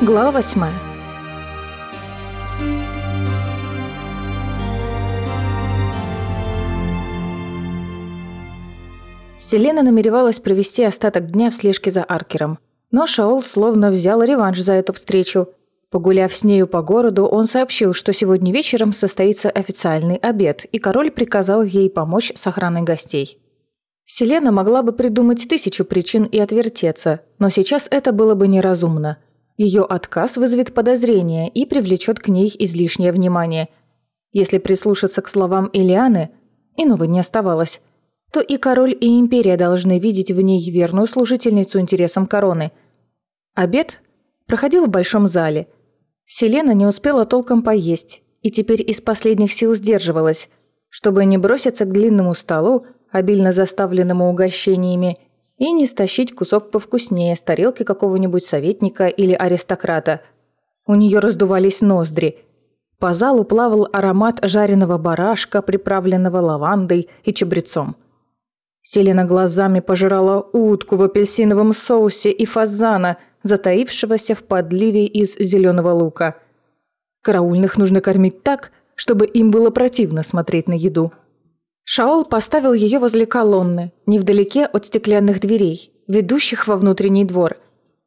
Глава восьмая. Селена намеревалась провести остаток дня в слежке за Аркером. Но Шаол словно взял реванш за эту встречу. Погуляв с нею по городу, он сообщил, что сегодня вечером состоится официальный обед, и король приказал ей помочь с охраной гостей. Селена могла бы придумать тысячу причин и отвертеться, но сейчас это было бы неразумно – ее отказ вызовет подозрение и привлечет к ней излишнее внимание. Если прислушаться к словам Илианы, иного не оставалось, то и король, и империя должны видеть в ней верную служительницу интересам короны. Обед проходил в большом зале. Селена не успела толком поесть и теперь из последних сил сдерживалась, чтобы не броситься к длинному столу, обильно заставленному угощениями, и не стащить кусок повкуснее с тарелки какого-нибудь советника или аристократа. У нее раздувались ноздри. По залу плавал аромат жареного барашка, приправленного лавандой и чабрецом. Селена глазами пожирала утку в апельсиновом соусе и фазана, затаившегося в подливе из зеленого лука. Караульных нужно кормить так, чтобы им было противно смотреть на еду. Шаол поставил ее возле колонны, невдалеке от стеклянных дверей, ведущих во внутренний двор.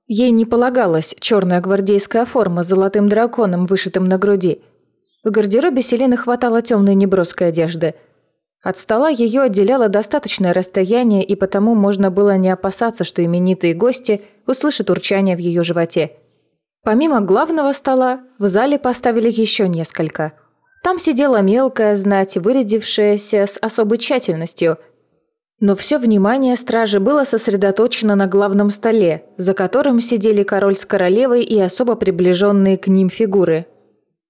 Ей не полагалась черная гвардейская форма с золотым драконом, вышитым на груди. В гардеробе Селины хватало темной неброской одежды. От стола ее отделяло достаточное расстояние, и потому можно было не опасаться, что именитые гости услышат урчание в ее животе. Помимо главного стола, в зале поставили еще несколько – там сидела мелкая знать, вырядившаяся с особой тщательностью. Но все внимание стражи было сосредоточено на главном столе, за которым сидели король с королевой и особо приближенные к ним фигуры.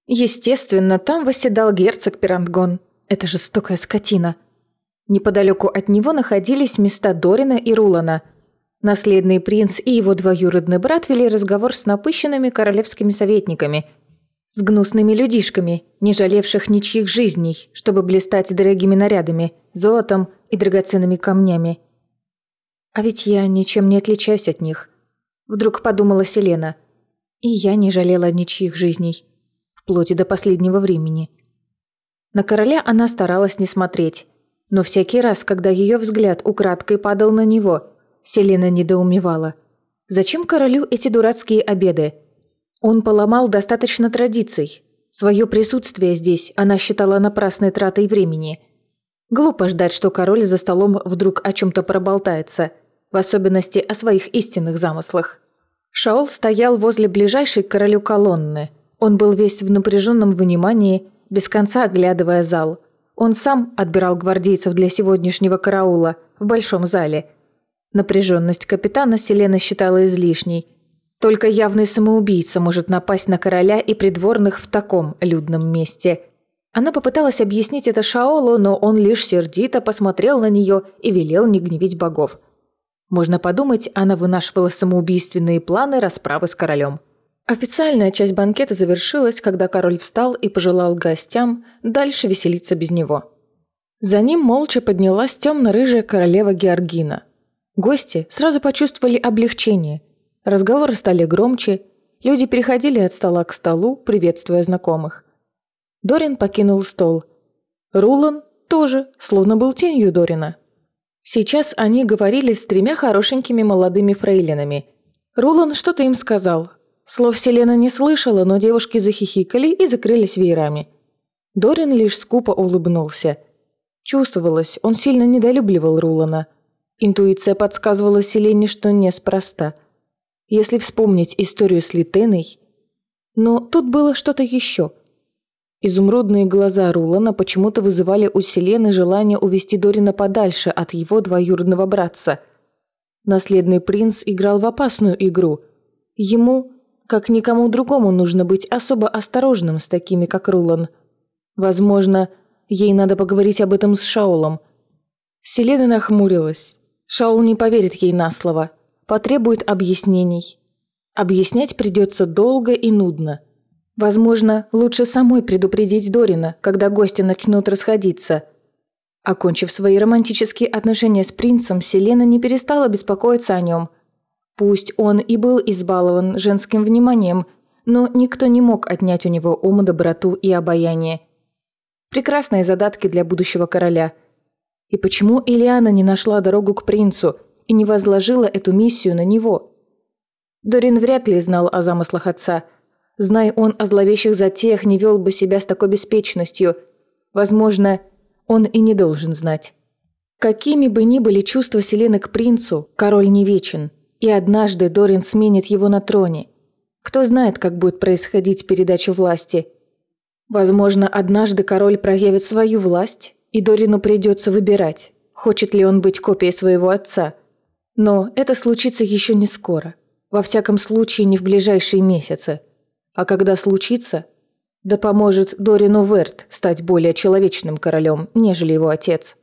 Естественно, там восседал герцог Пирантгон. Это жестокая скотина. Неподалеку от него находились места Дорина и Рулана. Наследный принц и его двоюродный брат вели разговор с напыщенными королевскими советниками – с гнусными людишками, не жалевших ничьих жизней, чтобы блистать дорогими нарядами, золотом и драгоценными камнями. А ведь я ничем не отличаюсь от них. Вдруг подумала Селена. И я не жалела ничьих жизней. Вплоть до последнего времени. На короля она старалась не смотреть. Но всякий раз, когда ее взгляд украдкой падал на него, Селена недоумевала. Зачем королю эти дурацкие обеды? Он поломал достаточно традиций. Свое присутствие здесь она считала напрасной тратой времени. Глупо ждать, что король за столом вдруг о чем-то проболтается, в особенности о своих истинных замыслах. Шаол стоял возле ближайшей к королю колонны. Он был весь в напряженном внимании, без конца оглядывая зал. Он сам отбирал гвардейцев для сегодняшнего караула в большом зале. Напряженность капитана Селена считала излишней – только явный самоубийца может напасть на короля и придворных в таком людном месте. Она попыталась объяснить это Шаолу, но он лишь сердито посмотрел на нее и велел не гневить богов. Можно подумать, она вынашивала самоубийственные планы расправы с королем. Официальная часть банкета завершилась, когда король встал и пожелал гостям дальше веселиться без него. За ним молча поднялась темно-рыжая королева Георгина. Гости сразу почувствовали облегчение – Разговоры стали громче, люди переходили от стола к столу, приветствуя знакомых. Дорин покинул стол. Рулан тоже, словно был тенью Дорина. Сейчас они говорили с тремя хорошенькими молодыми фрейлинами. Рулан что-то им сказал. Слов Селена не слышала, но девушки захихикали и закрылись веерами. Дорин лишь скупо улыбнулся. Чувствовалось, он сильно недолюбливал Рулана. Интуиция подсказывала Селене, что неспроста – если вспомнить историю с Литеной. Но тут было что-то еще. Изумрудные глаза Рулана почему-то вызывали у Селены желание увести Дорина подальше от его двоюродного братца. Наследный принц играл в опасную игру. Ему, как никому другому, нужно быть особо осторожным с такими, как Рулан. Возможно, ей надо поговорить об этом с Шаолом. Селена нахмурилась. Шаол не поверит ей на слово – потребует объяснений. Объяснять придется долго и нудно. Возможно, лучше самой предупредить Дорина, когда гости начнут расходиться. Окончив свои романтические отношения с принцем, Селена не перестала беспокоиться о нем. Пусть он и был избалован женским вниманием, но никто не мог отнять у него ум, доброту и обаяние. Прекрасные задатки для будущего короля. И почему Ильяна не нашла дорогу к принцу и не возложила эту миссию на него? Дорин вряд ли знал о замыслах отца. Зная он о зловещих затеях, не вел бы себя с такой беспечностью. Возможно, он и не должен знать. Какими бы ни были чувства Селены к принцу, король не вечен, и однажды Дорин сменит его на троне. Кто знает, как будет происходить передача власти. Возможно, однажды король проявит свою власть, и Дорину придется выбирать, хочет ли он быть копией своего отца. Но это случится еще не скоро. Во всяком случае, не в ближайшие месяцы. А когда случится, да поможет Дорину Верт стать более человечным королем, нежели его отец.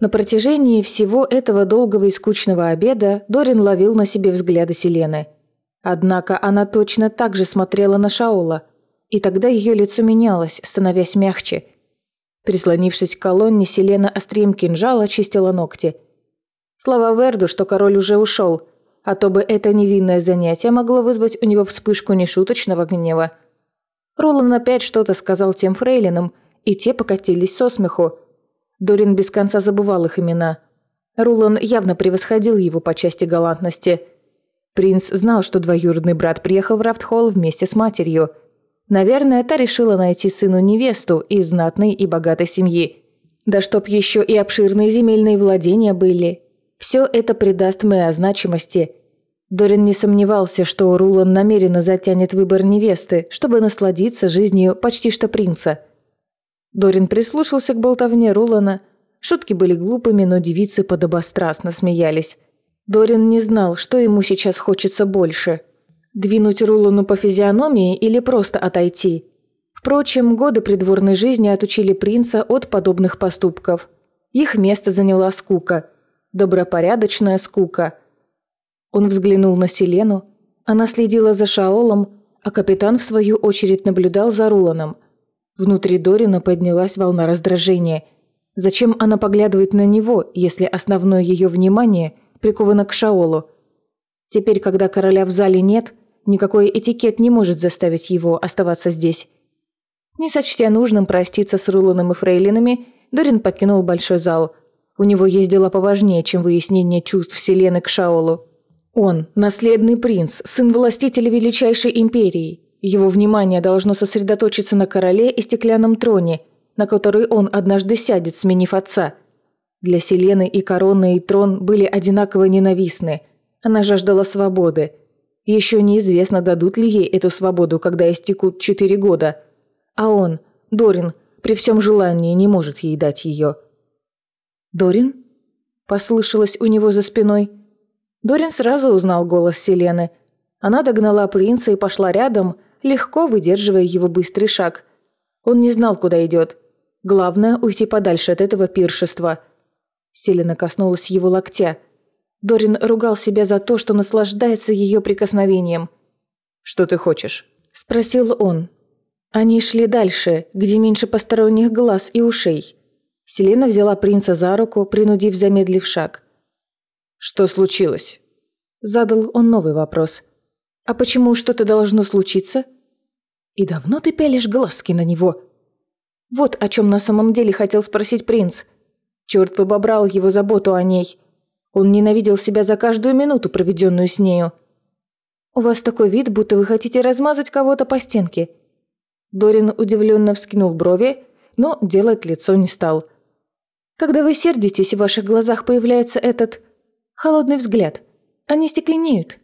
На протяжении всего этого долгого и скучного обеда Дорин ловил на себе взгляды Селены. Однако она точно так же смотрела на Шаола, и тогда ее лицо менялось, становясь мягче. Прислонившись к колонне, Селена острием кинжала чистила ногти. Слава Верду, что король уже ушел, а то бы это невинное занятие могло вызвать у него вспышку нешуточного гнева. Ролан опять что-то сказал тем фрейлинам, и те покатились со смеху, Дорин без конца забывал их имена. Рулан явно превосходил его по части галантности. Принц знал, что двоюродный брат приехал в Рафтхолл вместе с матерью. Наверное, та решила найти сыну невесту из знатной и богатой семьи. Да чтоб еще и обширные земельные владения были. Все это придаст Мэа значимости. Дорин не сомневался, что Рулан намеренно затянет выбор невесты, чтобы насладиться жизнью почти что принца – Дорин прислушался к болтовне Рулана. Шутки были глупыми, но девицы подобострастно смеялись. Дорин не знал, что ему сейчас хочется больше. Двинуть Рулану по физиономии или просто отойти. Впрочем, годы придворной жизни отучили принца от подобных поступков. Их место заняла скука. Добропорядочная скука. Он взглянул на Селену. Она следила за Шаолом, а капитан, в свою очередь, наблюдал за Руланом – Внутри Дорина поднялась волна раздражения. Зачем она поглядывает на него, если основное ее внимание приковано к Шаолу? Теперь, когда короля в зале нет, никакой этикет не может заставить его оставаться здесь. Не сочтя нужным проститься с Руланом и Фрейлинами, Дорин покинул большой зал. У него есть дела поважнее, чем выяснение чувств Вселенной к Шаолу. Он – наследный принц, сын властителя величайшей империи. Его внимание должно сосредоточиться на короле и стеклянном троне, на который он однажды сядет, сменив отца. Для Селены и корона, и трон были одинаково ненавистны. Она жаждала свободы. Еще неизвестно, дадут ли ей эту свободу, когда истекут четыре года. А он, Дорин, при всем желании не может ей дать ее. «Дорин?» – послышалось у него за спиной. Дорин сразу узнал голос Селены. Она догнала принца и пошла рядом – легко выдерживая его быстрый шаг. Он не знал, куда идет. Главное – уйти подальше от этого пиршества. Селена коснулась его локтя. Дорин ругал себя за то, что наслаждается ее прикосновением. «Что ты хочешь?» – спросил он. Они шли дальше, где меньше посторонних глаз и ушей. Селена взяла принца за руку, принудив замедлив шаг. «Что случилось?» Задал он новый вопрос – а почему что-то должно случиться? И давно ты пялишь глазки на него? Вот о чем на самом деле хотел спросить принц. Черт побобрал его заботу о ней. Он ненавидел себя за каждую минуту, проведенную с нею. «У вас такой вид, будто вы хотите размазать кого-то по стенке». Дорин удивленно вскинул брови, но делать лицо не стал. «Когда вы сердитесь, в ваших глазах появляется этот... холодный взгляд. Они стекленеют.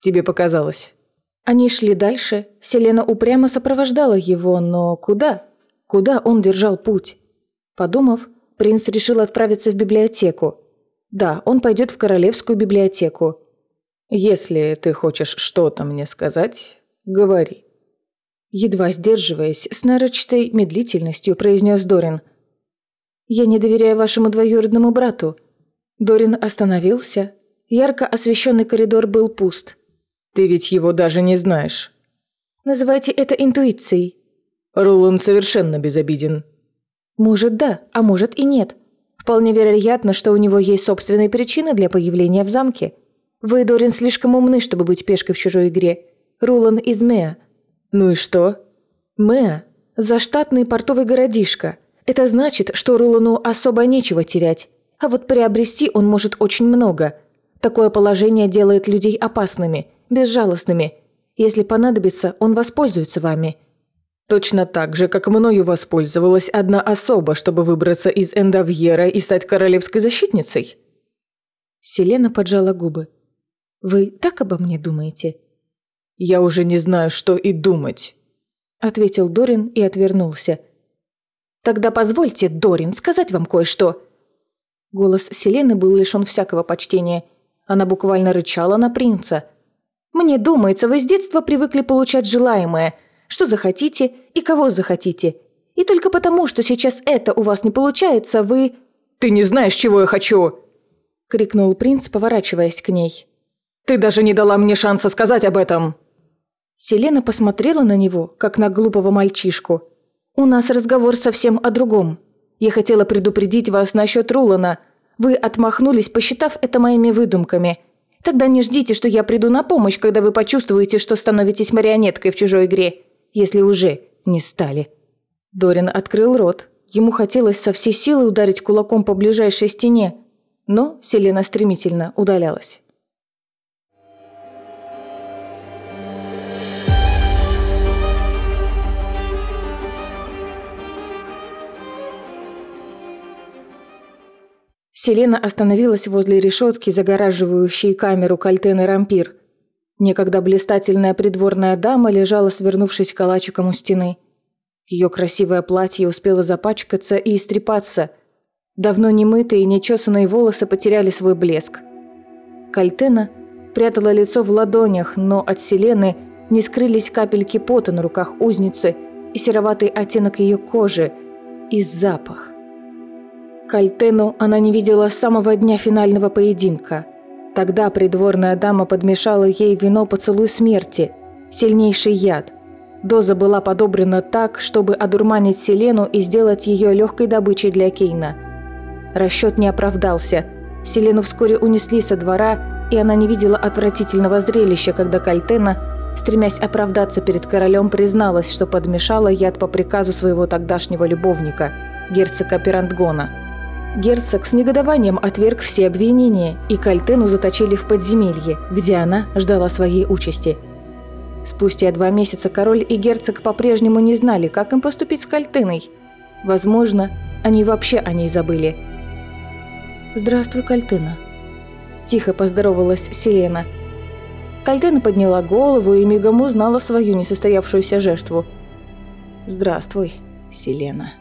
Тебе показалось». Они шли дальше. Селена упрямо сопровождала его, но куда? Куда он держал путь? Подумав, принц решил отправиться в библиотеку. Да, он пойдет в королевскую библиотеку. «Если ты хочешь что-то мне сказать, говори». Едва сдерживаясь, с нарочатой медлительностью произнес Дорин. «Я не доверяю вашему двоюродному брату». Дорин остановился. Ярко освещенный коридор был пуст. Ты ведь его даже не знаешь. Называйте это интуицией. Ролан совершенно безобиден. Может, да, а может и нет. Вполне вероятно, что у него есть собственные причины для появления в замке. Вы, Дорин, слишком умны, чтобы быть пешкой в чужой игре. Рулан из Меа. Ну и что? Меа – заштатный портовый городишко. Это значит, что Рулану особо нечего терять. А вот приобрести он может очень много. Такое положение делает людей опасными, безжалостными. Если понадобится, он воспользуется вами – Точно так же, как мною воспользовалась одна особа, чтобы выбраться из Эндовьера и стать королевской защитницей. Селена поджала губы. «Вы так обо мне думаете?» «Я уже не знаю, что и думать», — ответил Дорин и отвернулся. «Тогда позвольте, Дорин, сказать вам кое-что». Голос Селены был лишен всякого почтения. Она буквально рычала на принца. «Мне думается, вы с детства привыкли получать желаемое — что захотите и кого захотите. И только потому, что сейчас это у вас не получается, вы...» «Ты не знаешь, чего я хочу!» – крикнул принц, поворачиваясь к ней. «Ты даже не дала мне шанса сказать об этом!» Селена посмотрела на него, как на глупого мальчишку. «У нас разговор совсем о другом. Я хотела предупредить вас насчет Рулана. Вы отмахнулись, посчитав это моими выдумками. Тогда не ждите, что я приду на помощь, когда вы почувствуете, что становитесь марионеткой в чужой игре если уже не стали. Дорин открыл рот. Ему хотелось со всей силы ударить кулаком по ближайшей стене, но Селена стремительно удалялась. Селена остановилась возле решетки, загораживающей камеру Кальтены Рампир – Некогда блистательная придворная дама лежала, свернувшись калачиком у стены. Ее красивое платье успело запачкаться и истрепаться. Давно немытые и нечесанные волосы потеряли свой блеск. Кальтена прятала лицо в ладонях, но от Селены не скрылись капельки пота на руках узницы и сероватый оттенок ее кожи и запах. Кальтену она не видела с самого дня финального поединка – Тогда придворная дама подмешала ей вино поцелуй смерти, сильнейший яд. Доза была подобрана так, чтобы одурманить Селену и сделать ее легкой добычей для Кейна. Расчет не оправдался. Селену вскоре унесли со двора, и она не видела отвратительного зрелища, когда Кальтена, стремясь оправдаться перед королем, призналась, что подмешала яд по приказу своего тогдашнего любовника, герцога Пирантгона. Герцог с негодованием отверг все обвинения, и Кальтену заточили в подземелье, где она ждала своей участи. Спустя два месяца король и герцог по-прежнему не знали, как им поступить с Кальтеной. Возможно, они вообще о ней забыли. «Здравствуй, Кальтена», – тихо поздоровалась Селена. Кальтена подняла голову и мигом узнала свою несостоявшуюся жертву. «Здравствуй, Селена».